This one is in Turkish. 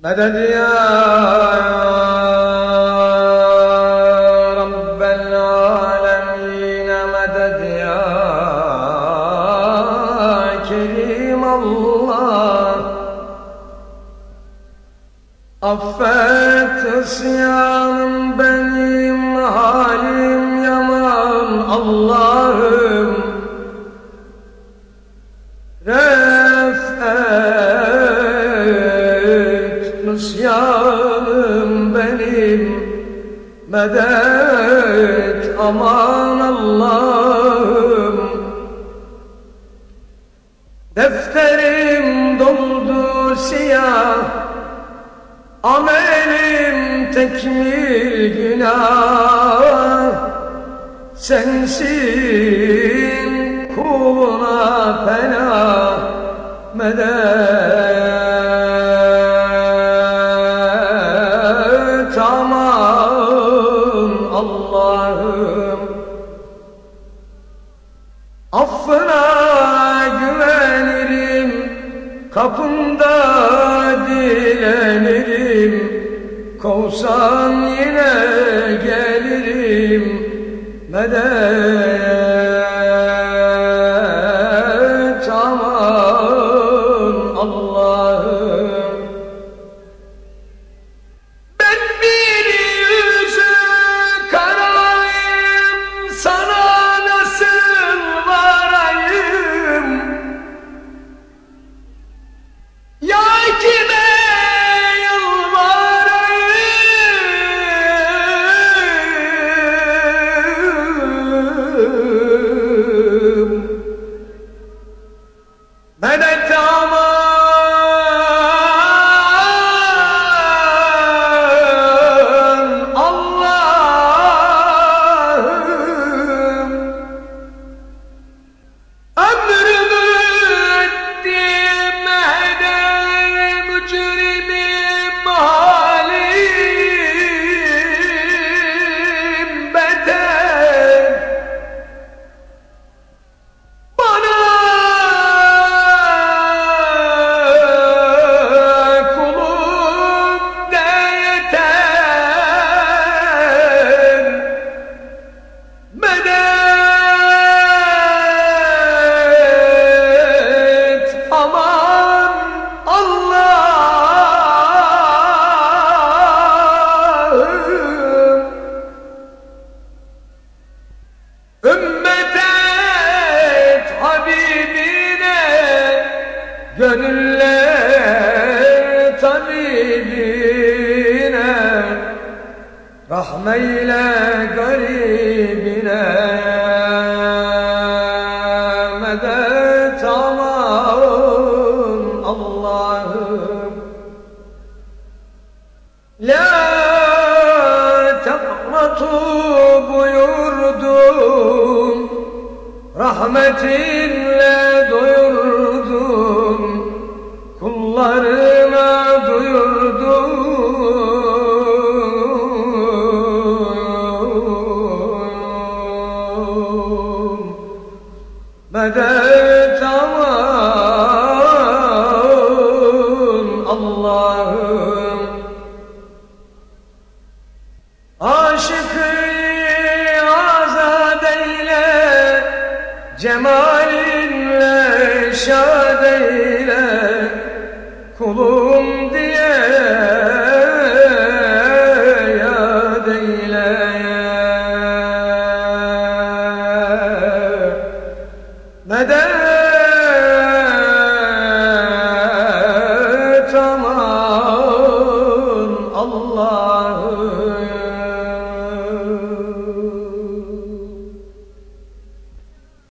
Medet ya? Rabbel alemin Medet ya Kerim Allah. Affet isyanım benim halim yaman Allah'ım. Nusyanım benim Medet aman Allah'ım. Defterim doldu siyah Amelim tekmil günah. Sensin kuluna pena Medet Kapında dilenirim Kovsan yine gelirim. Medet Gönüller tabibine Rahmeyle garibine Medet aman Allah'ım. La tekratu buyurdun. Rahmetinle Medet aman Allah'ım. Aşıkı azad eyle Cemalinle şad eyle. Kulum diye Medet